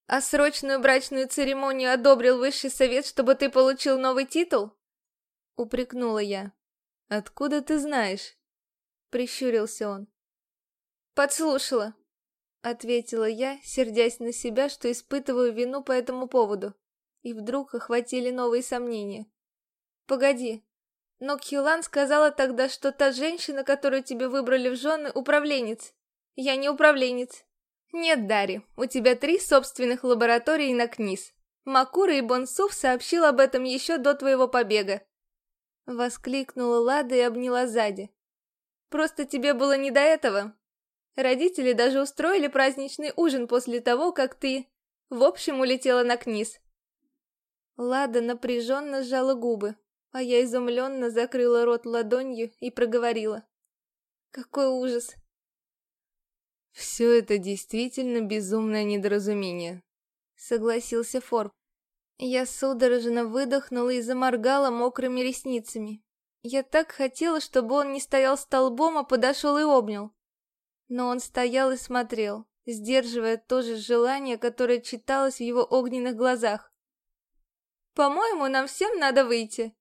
А срочную брачную церемонию одобрил высший совет, чтобы ты получил новый титул? Упрекнула я. Откуда ты знаешь? Прищурился он. Подслушала. Ответила я, сердясь на себя, что испытываю вину по этому поводу. И вдруг охватили новые сомнения. Погоди. Но Кхилан сказала тогда, что та женщина, которую тебе выбрали в жены, управленец. Я не управленец. Нет, Дари, у тебя три собственных лаборатории на КНИС. Макура и Бонсуф сообщил об этом еще до твоего побега. Воскликнула Лада и обняла сзади. Просто тебе было не до этого. Родители даже устроили праздничный ужин после того, как ты, в общем, улетела на КНИС. Лада напряженно сжала губы, а я изумленно закрыла рот ладонью и проговорила. Какой ужас! «Все это действительно безумное недоразумение», — согласился Форб. Я судорожно выдохнула и заморгала мокрыми ресницами. Я так хотела, чтобы он не стоял столбом, а подошел и обнял. Но он стоял и смотрел, сдерживая то же желание, которое читалось в его огненных глазах. «По-моему, нам всем надо выйти»,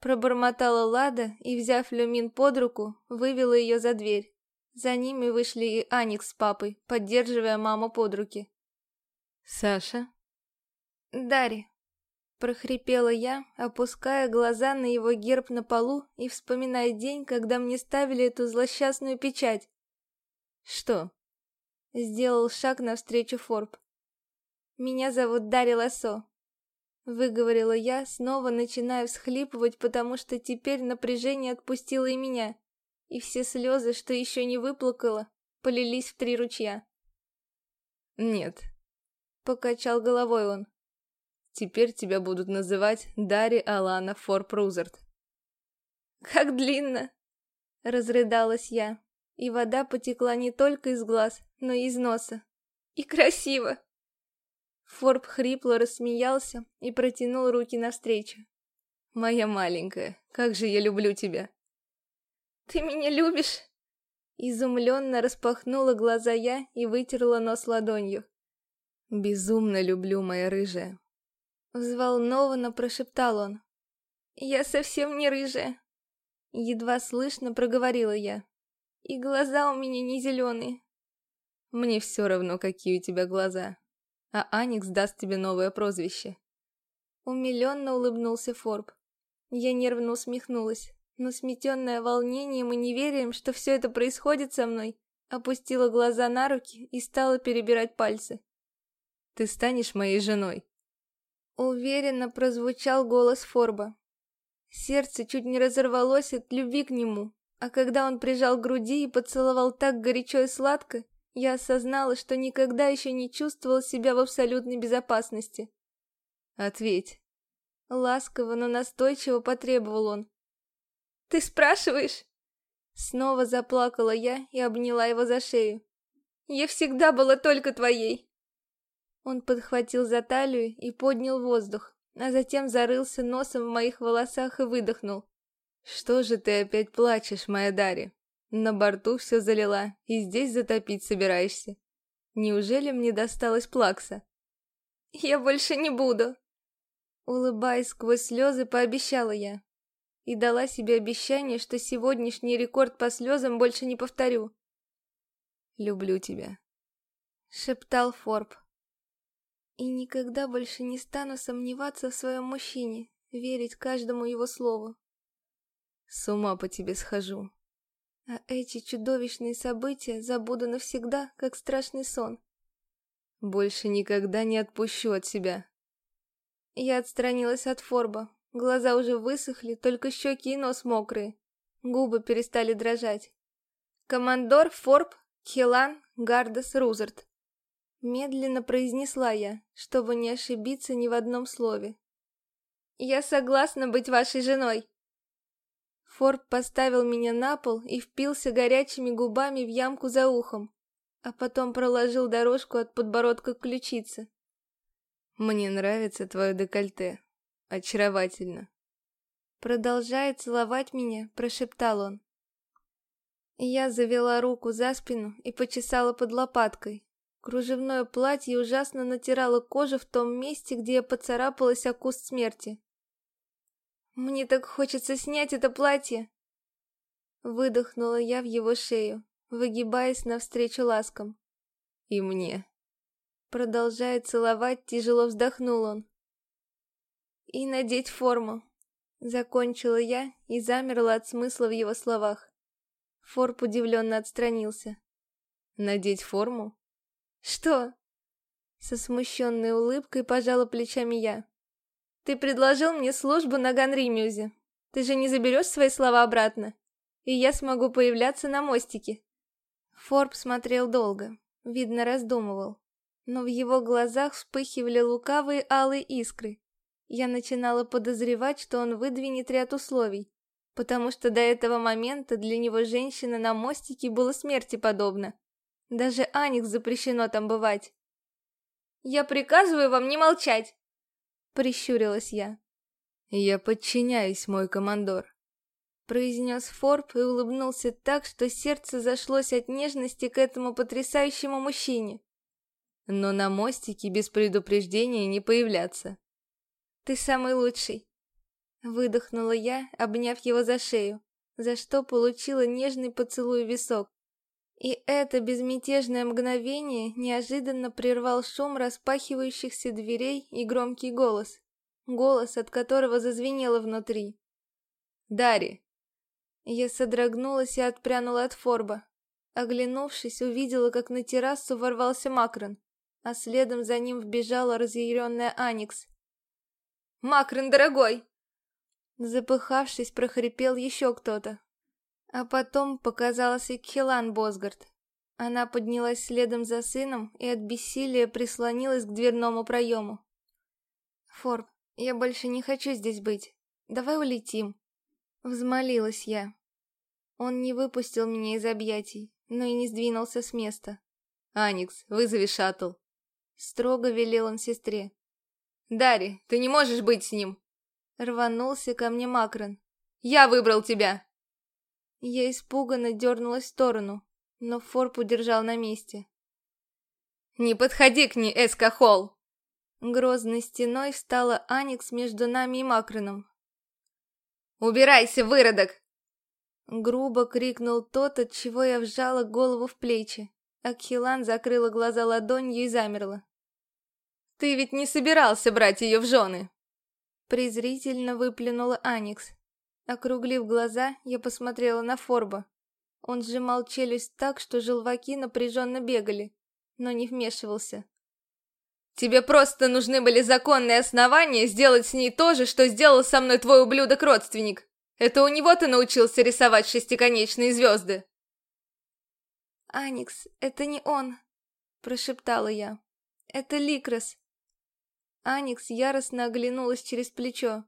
Пробормотала Лада и, взяв Люмин под руку, вывела ее за дверь. За ними вышли и Аник с папой, поддерживая маму под руки. «Саша?» «Дарья», — прохрипела я, опуская глаза на его герб на полу и вспоминая день, когда мне ставили эту злосчастную печать. «Что?» — сделал шаг навстречу Форб. «Меня зовут Дарья Лосо», — выговорила я, снова начиная всхлипывать, потому что теперь напряжение отпустило и меня и все слезы, что еще не выплакала, полились в три ручья. «Нет», — покачал головой он. «Теперь тебя будут называть Дари Алана Форпрузерт». «Как длинно!» — разрыдалась я, и вода потекла не только из глаз, но и из носа. «И красиво!» Форб хрипло рассмеялся и протянул руки навстречу. «Моя маленькая, как же я люблю тебя!» «Ты меня любишь?» Изумленно распахнула глаза я и вытерла нос ладонью. «Безумно люблю, моя рыжая!» Взволнованно прошептал он. «Я совсем не рыжая!» Едва слышно проговорила я. «И глаза у меня не зеленые!» «Мне все равно, какие у тебя глаза, а Аникс даст тебе новое прозвище!» Умиленно улыбнулся Форб. Я нервно усмехнулась но сметенная волнением и неверием, что все это происходит со мной, опустила глаза на руки и стала перебирать пальцы. «Ты станешь моей женой?» Уверенно прозвучал голос Форба. Сердце чуть не разорвалось от любви к нему, а когда он прижал к груди и поцеловал так горячо и сладко, я осознала, что никогда еще не чувствовала себя в абсолютной безопасности. «Ответь!» Ласково, но настойчиво потребовал он, ты спрашиваешь?» Снова заплакала я и обняла его за шею. «Я всегда была только твоей!» Он подхватил за талию и поднял воздух, а затем зарылся носом в моих волосах и выдохнул. «Что же ты опять плачешь, моя Дарья? На борту все залила, и здесь затопить собираешься. Неужели мне досталось плакса?» «Я больше не буду!» Улыбаясь сквозь слезы, пообещала я и дала себе обещание, что сегодняшний рекорд по слезам больше не повторю. Люблю тебя. шептал Форб. И никогда больше не стану сомневаться в своем мужчине, верить каждому его слову. С ума по тебе схожу. А эти чудовищные события забуду навсегда, как страшный сон. Больше никогда не отпущу от себя. Я отстранилась от Форба. Глаза уже высохли, только щеки и нос мокрые. Губы перестали дрожать. Командор Форб Хелан Гардес Рузерт. Медленно произнесла я, чтобы не ошибиться ни в одном слове. «Я согласна быть вашей женой!» Форб поставил меня на пол и впился горячими губами в ямку за ухом, а потом проложил дорожку от подбородка к ключице. «Мне нравится твое декольте. Очаровательно». Продолжая целовать меня, прошептал он. Я завела руку за спину и почесала под лопаткой, Кружевное платье ужасно натирало кожу в том месте, где я поцарапалась о куст смерти. «Мне так хочется снять это платье!» Выдохнула я в его шею, выгибаясь навстречу ласкам. «И мне!» Продолжая целовать, тяжело вздохнул он. «И надеть форму!» Закончила я и замерла от смысла в его словах. Форб удивленно отстранился. «Надеть форму?» «Что?» Со смущенной улыбкой пожала плечами я. «Ты предложил мне службу на Ганримюзе. Ты же не заберешь свои слова обратно, и я смогу появляться на мостике». Форб смотрел долго, видно, раздумывал. Но в его глазах вспыхивали лукавые алые искры. Я начинала подозревать, что он выдвинет ряд условий, потому что до этого момента для него женщина на мостике была смерти подобна. Даже Аникс запрещено там бывать. «Я приказываю вам не молчать!» Прищурилась я. «Я подчиняюсь, мой командор», произнес Форб и улыбнулся так, что сердце зашлось от нежности к этому потрясающему мужчине. «Но на мостике без предупреждения не появляться». «Ты самый лучший», выдохнула я, обняв его за шею, за что получила нежный поцелуй в висок. И это безмятежное мгновение неожиданно прервал шум распахивающихся дверей и громкий голос. Голос, от которого зазвенело внутри. «Дарри!» Я содрогнулась и отпрянула от Форба. Оглянувшись, увидела, как на террасу ворвался Макрон, а следом за ним вбежала разъяренная Аникс. «Макрон, дорогой!» Запыхавшись, прохрипел еще кто-то, а потом показалась и Кхелан Босгард. Она поднялась следом за сыном и от бессилия прислонилась к дверному проему. «Форб, я больше не хочу здесь быть. Давай улетим». Взмолилась я. Он не выпустил меня из объятий, но и не сдвинулся с места. «Аникс, вызови шаттл», — строго велел он сестре. «Дарри, ты не можешь быть с ним!» Рванулся ко мне Макрон. «Я выбрал тебя!» Я испуганно дернулась в сторону, но Форб удержал на месте. «Не подходи к ней, Эска Холл!» Грозной стеной встала Аникс между нами и Макроном. «Убирайся, выродок!» Грубо крикнул тот, от чего я вжала голову в плечи. Акхилан закрыла глаза ладонью и замерла. «Ты ведь не собирался брать ее в жены!» Презрительно выплюнула Аникс. Округлив глаза, я посмотрела на Форба. Он сжимал челюсть так, что желваки напряженно бегали, но не вмешивался. «Тебе просто нужны были законные основания сделать с ней то же, что сделал со мной твой ублюдок-родственник. Это у него ты научился рисовать шестиконечные звезды!» «Аникс, это не он!» – прошептала я. «Это Ликрос!» Аникс яростно оглянулась через плечо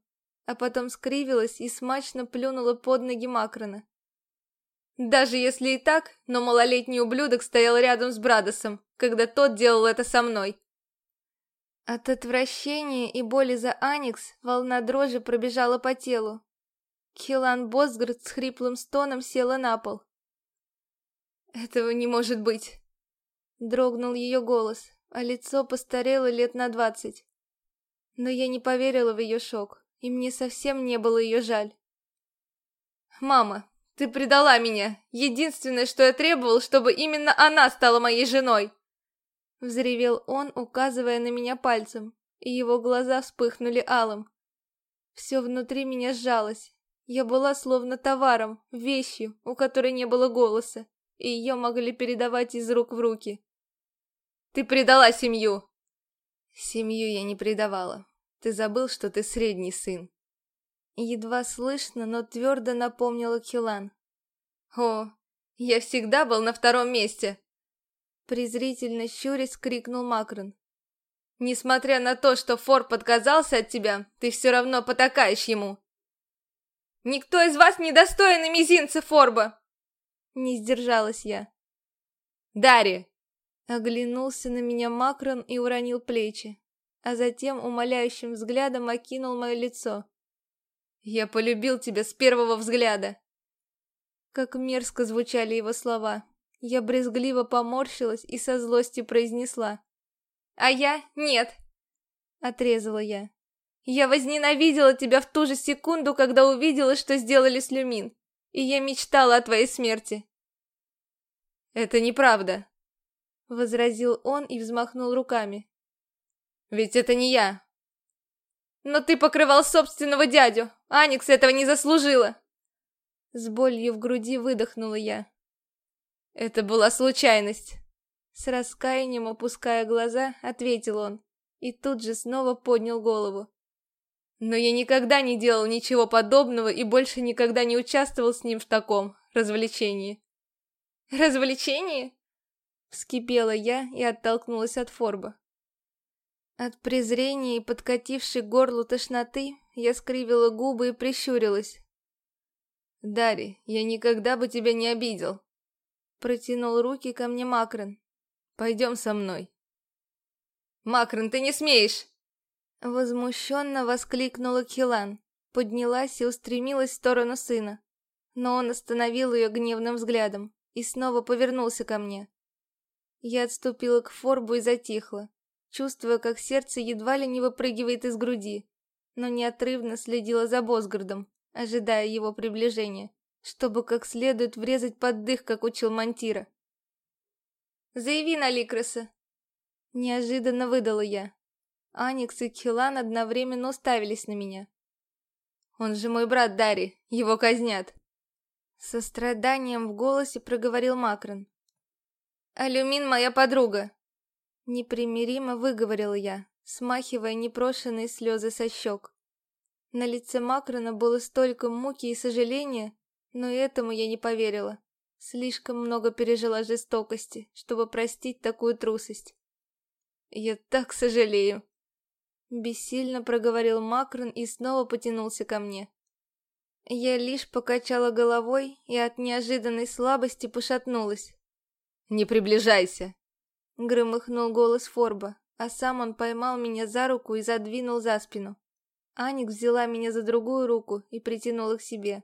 а потом скривилась и смачно плюнула под ноги Макрона. Даже если и так, но малолетний ублюдок стоял рядом с Брадосом, когда тот делал это со мной. От отвращения и боли за Аникс волна дрожи пробежала по телу. Хилан Босгард с хриплым стоном села на пол. «Этого не может быть!» Дрогнул ее голос, а лицо постарело лет на двадцать. Но я не поверила в ее шок и мне совсем не было ее жаль. «Мама, ты предала меня! Единственное, что я требовал, чтобы именно она стала моей женой!» Взревел он, указывая на меня пальцем, и его глаза вспыхнули алым. Все внутри меня сжалось. Я была словно товаром, вещью, у которой не было голоса, и ее могли передавать из рук в руки. «Ты предала семью!» «Семью я не предавала. Ты забыл, что ты средний сын». Едва слышно, но твердо напомнила Килан. «О, я всегда был на втором месте!» Презрительно щурясь крикнул Макрон. «Несмотря на то, что Форб отказался от тебя, ты все равно потакаешь ему!» «Никто из вас не достоин мизинца Форба!» Не сдержалась я. «Дарри!» Оглянулся на меня Макрон и уронил плечи, а затем умоляющим взглядом окинул мое лицо. «Я полюбил тебя с первого взгляда!» Как мерзко звучали его слова. Я брезгливо поморщилась и со злости произнесла. «А я нет!» Отрезала я. «Я возненавидела тебя в ту же секунду, когда увидела, что сделали с Люмин, и я мечтала о твоей смерти!» «Это неправда!» Возразил он и взмахнул руками. «Ведь это не я!» «Но ты покрывал собственного дядю! Аникс этого не заслужила!» С болью в груди выдохнула я. Это была случайность. С раскаянием опуская глаза, ответил он. И тут же снова поднял голову. Но я никогда не делал ничего подобного и больше никогда не участвовал с ним в таком развлечении. «Развлечении?» Вскипела я и оттолкнулась от Форба. От презрения и подкатившей горлу тошноты я скривила губы и прищурилась. «Дарри, я никогда бы тебя не обидел», Протянул руки ко мне Макрон. «Пойдем со мной». «Макрон, ты не смеешь!» Возмущенно воскликнула Хилан, поднялась и устремилась в сторону сына. Но он остановил ее гневным взглядом и снова повернулся ко мне. Я отступила к Форбу и затихла, чувствуя, как сердце едва ли не выпрыгивает из груди, но неотрывно следила за Босгардом, ожидая его приближения чтобы как следует врезать под дых, как учил Монтира. «Заяви на Ликроса!» Неожиданно выдала я. Аникс и Килан одновременно уставились на меня. «Он же мой брат Дарри, его казнят!» Со страданием в голосе проговорил Макрон. «Алюмин моя подруга!» Непримиримо выговорила я, смахивая непрошенные слезы со щек. На лице Макрона было столько муки и сожаления, но этому я не поверила. Слишком много пережила жестокости, чтобы простить такую трусость. Я так сожалею. Бессильно проговорил Макрон и снова потянулся ко мне. Я лишь покачала головой и от неожиданной слабости пошатнулась. «Не приближайся!» Громыхнул голос Форба, а сам он поймал меня за руку и задвинул за спину. Аник взяла меня за другую руку и притянула к себе.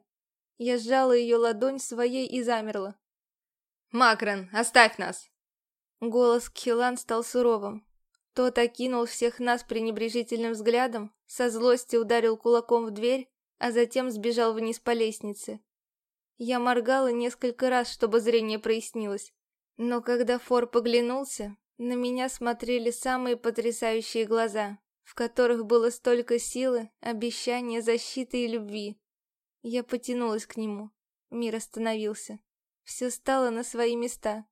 Я сжала ее ладонь своей и замерла. «Макрон, оставь нас!» Голос Кхилан стал суровым. Тот окинул всех нас пренебрежительным взглядом, со злости ударил кулаком в дверь, а затем сбежал вниз по лестнице. Я моргала несколько раз, чтобы зрение прояснилось. Но когда Фор поглянулся, на меня смотрели самые потрясающие глаза, в которых было столько силы, обещания, защиты и любви. Я потянулась к нему. Мир остановился. Все стало на свои места.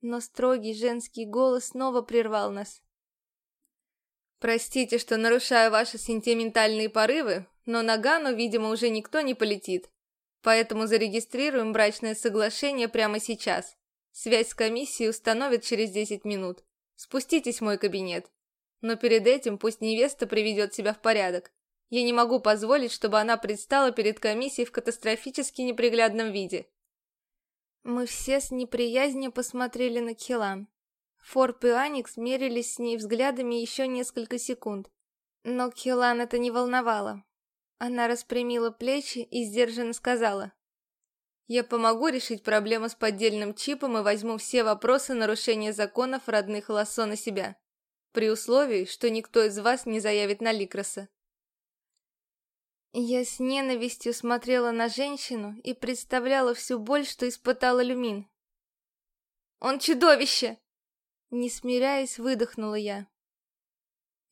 Но строгий женский голос снова прервал нас. «Простите, что нарушаю ваши сентиментальные порывы, но на Гану, видимо, уже никто не полетит. Поэтому зарегистрируем брачное соглашение прямо сейчас. Связь с комиссией установят через 10 минут. Спуститесь в мой кабинет. Но перед этим пусть невеста приведет себя в порядок. Я не могу позволить, чтобы она предстала перед комиссией в катастрофически неприглядном виде. Мы все с неприязнью посмотрели на Хилан. Форб и Аникс мерились с ней взглядами еще несколько секунд. Но Хилан это не волновало. Она распрямила плечи и сдержанно сказала. «Я помогу решить проблему с поддельным чипом и возьму все вопросы нарушения законов родных Лассо на себя, при условии, что никто из вас не заявит на Ликроса. Я с ненавистью смотрела на женщину и представляла всю боль, что испытала Люмин. «Он чудовище!» Не смиряясь, выдохнула я.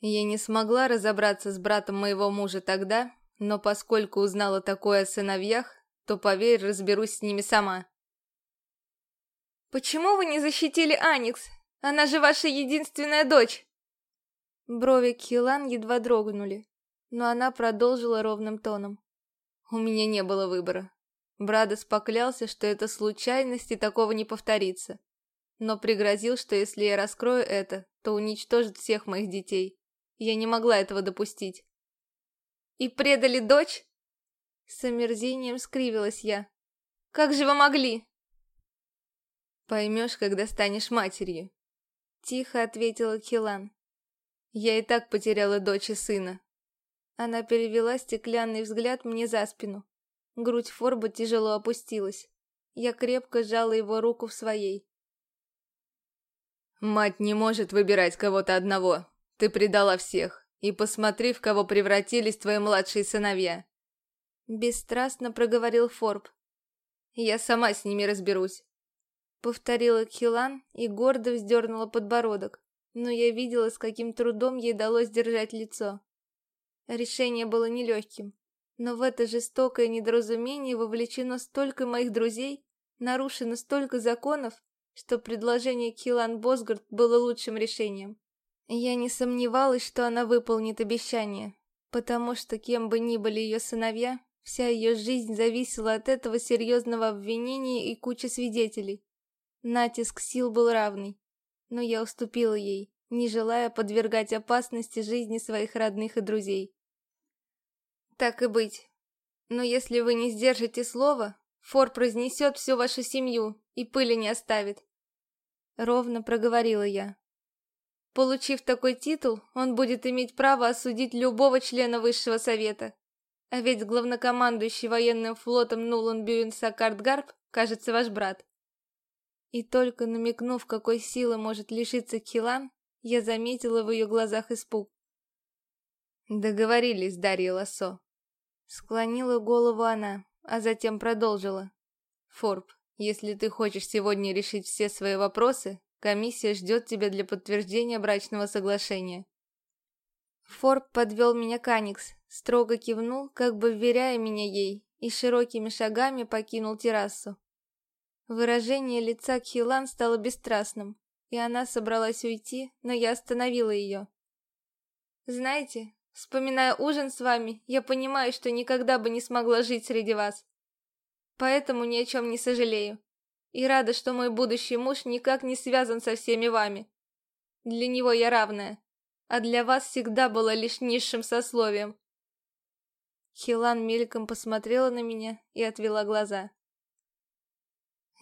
Я не смогла разобраться с братом моего мужа тогда, но поскольку узнала такое о сыновьях, то, поверь, разберусь с ними сама. «Почему вы не защитили Аникс? Она же ваша единственная дочь!» Брови Килан едва дрогнули, но она продолжила ровным тоном. «У меня не было выбора. Брадос поклялся, что это случайность и такого не повторится. Но пригрозил, что если я раскрою это, то уничтожит всех моих детей. Я не могла этого допустить. «И предали дочь?» С омерзением скривилась я. «Как же вы могли?» «Поймешь, когда станешь матерью», — тихо ответила Килан. «Я и так потеряла дочь и сына». Она перевела стеклянный взгляд мне за спину. Грудь Форба тяжело опустилась. Я крепко сжала его руку в своей. «Мать не может выбирать кого-то одного. Ты предала всех. И посмотри, в кого превратились твои младшие сыновья. Бесстрастно проговорил Форб. Я сама с ними разберусь. Повторила Килан и гордо вздернула подбородок, но я видела, с каким трудом ей удалось держать лицо. Решение было нелегким, но в это жестокое недоразумение вовлечено столько моих друзей, нарушено столько законов, что предложение Килан Босгард было лучшим решением. Я не сомневалась, что она выполнит обещание, потому что кем бы ни были ее сыновья, Вся ее жизнь зависела от этого серьезного обвинения и кучи свидетелей. Натиск сил был равный, но я уступила ей, не желая подвергать опасности жизни своих родных и друзей. Так и быть. Но если вы не сдержите слова, Фор произнесет всю вашу семью и пыли не оставит. Ровно проговорила я. Получив такой титул, он будет иметь право осудить любого члена Высшего Совета, а ведь главнокомандующий военным флотом Нулан Бюин Сакард Гарп, кажется, ваш брат. И только намекнув, какой силы может лишиться Килан, я заметила в ее глазах испуг. Договорились, Дарья Лассо. Склонила голову она, а затем продолжила. Форб, если ты хочешь сегодня решить все свои вопросы, комиссия ждет тебя для подтверждения брачного соглашения. Форб подвел меня к Аникс, строго кивнул, как бы вверяя меня ей, и широкими шагами покинул террасу. Выражение лица Кхилан стало бесстрастным, и она собралась уйти, но я остановила ее. «Знаете, вспоминая ужин с вами, я понимаю, что никогда бы не смогла жить среди вас. Поэтому ни о чем не сожалею. И рада, что мой будущий муж никак не связан со всеми вами. Для него я равная а для вас всегда была лишь низшим сословием. Хилан мельком посмотрела на меня и отвела глаза.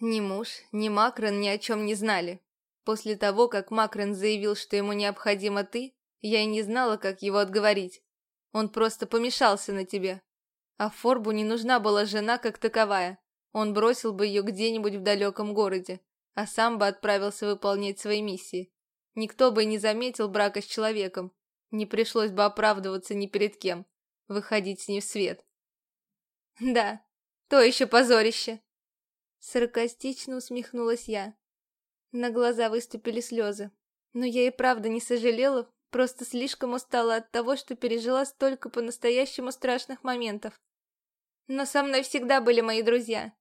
Ни муж, ни Макрон ни о чем не знали. После того, как Макрон заявил, что ему необходима ты, я и не знала, как его отговорить. Он просто помешался на тебе. А Форбу не нужна была жена как таковая. Он бросил бы ее где-нибудь в далеком городе, а сам бы отправился выполнять свои миссии. Никто бы не заметил брака с человеком. Не пришлось бы оправдываться ни перед кем. Выходить с ней в свет. Да, то еще позорище. Саркастично усмехнулась я. На глаза выступили слезы. Но я и правда не сожалела, просто слишком устала от того, что пережила столько по-настоящему страшных моментов. Но со мной всегда были мои друзья.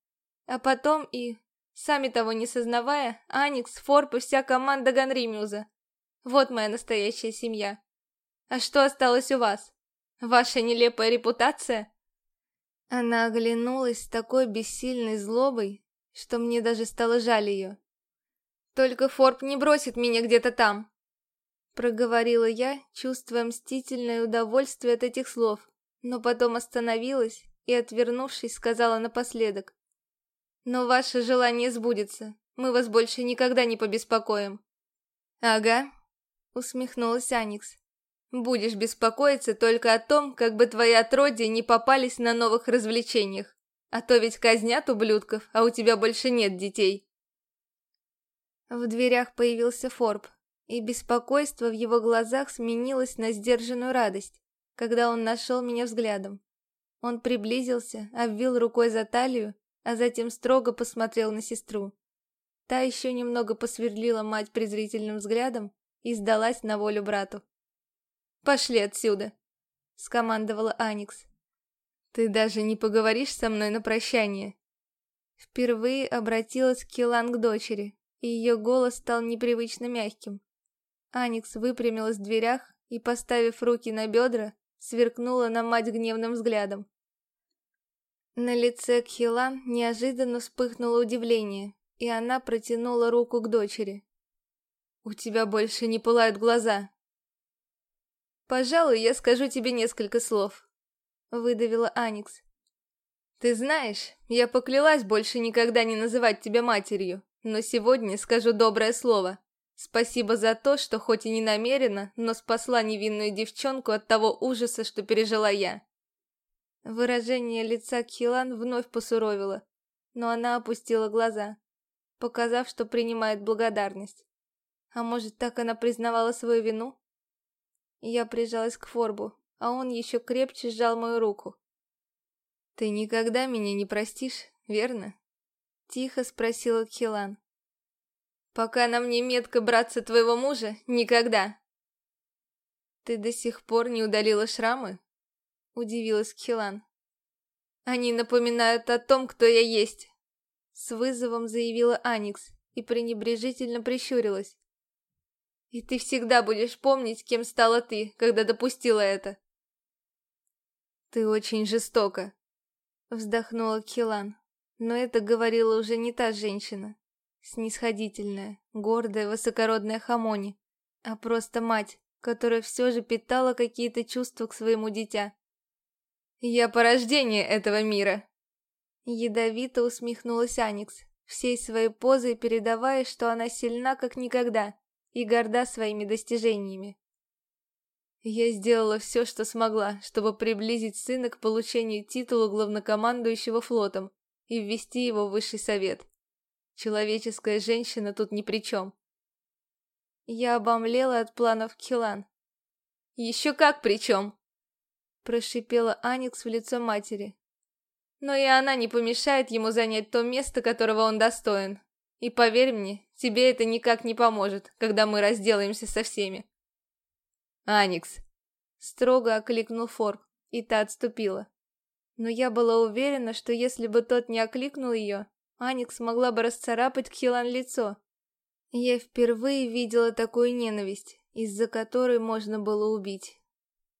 А потом и Сами того не сознавая, Аникс, Форб и вся команда Ганримюза. Вот моя настоящая семья. А что осталось у вас? Ваша нелепая репутация? Она оглянулась с такой бессильной злобой, что мне даже стало жаль ее. Только Форб не бросит меня где-то там. Проговорила я, чувствуя мстительное удовольствие от этих слов, но потом остановилась и, отвернувшись, сказала напоследок. Но ваше желание сбудется. Мы вас больше никогда не побеспокоим. Ага, усмехнулась Аникс. Будешь беспокоиться только о том, как бы твои отродья не попались на новых развлечениях. А то ведь казнят ублюдков, а у тебя больше нет детей. В дверях появился Форб, и беспокойство в его глазах сменилось на сдержанную радость, когда он нашел меня взглядом. Он приблизился, обвил рукой за талию а затем строго посмотрел на сестру. Та еще немного посверлила мать презрительным взглядом и сдалась на волю брату. «Пошли отсюда!» — скомандовала Аникс. «Ты даже не поговоришь со мной на прощание?» Впервые обратилась Килан к дочери, и ее голос стал непривычно мягким. Аникс выпрямилась в дверях и, поставив руки на бедра, сверкнула на мать гневным взглядом. На лице Кхилан неожиданно вспыхнуло удивление, и она протянула руку к дочери. «У тебя больше не пылают глаза». «Пожалуй, я скажу тебе несколько слов», — выдавила Аникс. «Ты знаешь, я поклялась больше никогда не называть тебя матерью, но сегодня скажу доброе слово. Спасибо за то, что хоть и не намеренно, но спасла невинную девчонку от того ужаса, что пережила я». Выражение лица Килан вновь посуровило, но она опустила глаза показав, что принимает благодарность. А может, так она признавала свою вину? Я прижалась к Форбу, а он еще крепче сжал мою руку. «Ты никогда меня не простишь, верно?» Тихо спросила Кхилан. «Пока на мне метка братца твоего мужа, никогда!» «Ты до сих пор не удалила шрамы?» Удивилась Кхилан. «Они напоминают о том, кто я есть. С вызовом заявила Аникс и пренебрежительно прищурилась. И ты всегда будешь помнить, кем стала ты, когда допустила это. Ты очень жестока, вздохнула Килан. Но это говорила уже не та женщина, снисходительная, гордая, высокородная Хамони, а просто мать, которая все же питала какие-то чувства к своему дитя. «Я порождение этого мира», Ядовито усмехнулась Аникс, всей своей позой передавая, что она сильна как никогда и горда своими достижениями. Я сделала все, что смогла, чтобы приблизить сына к получению титула главнокомандующего флотом и ввести его в высший совет. Человеческая женщина тут ни при чем. Я обомлела от планов Килан. «Еще как при чем!» Прошипела Аникс в лицо матери, но и она не помешает ему занять то место, которого он достоин. И поверь мне, тебе это никак не поможет, когда мы разделаемся со всеми. «Аникс!» — строго окликнул Форб, и та отступила. Но я была уверена, что если бы тот не окликнул ее, Аникс могла бы расцарапать Кхилан лицо. Я впервые видела такую ненависть, из-за которой можно было убить.